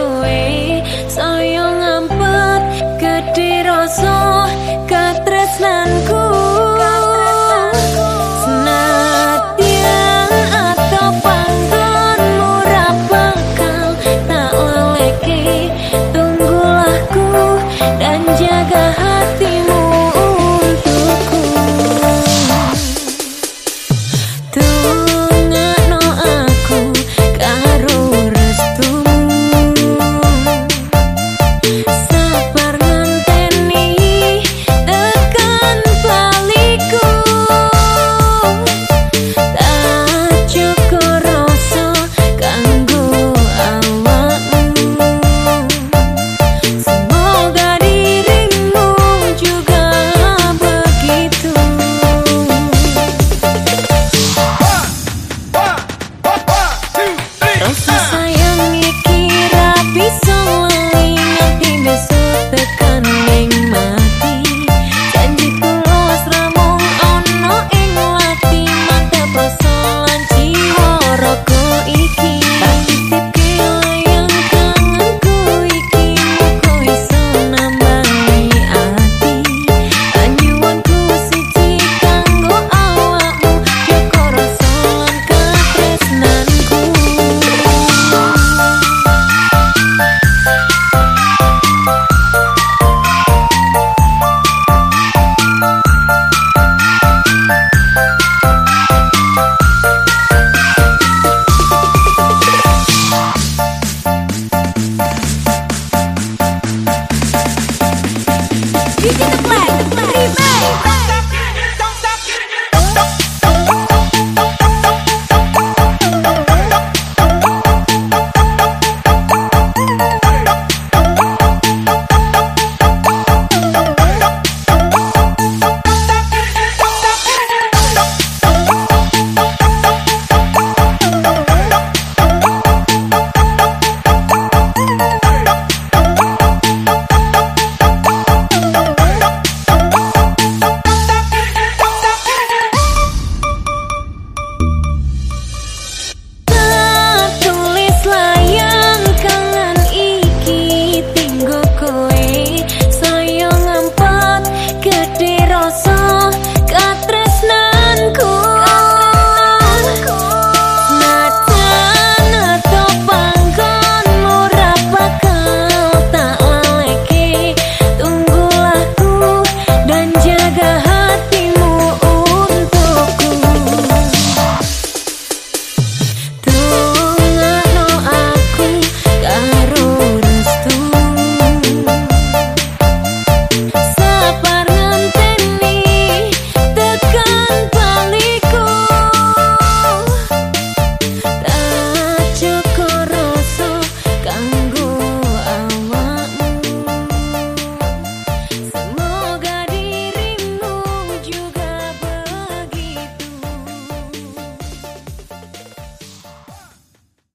away.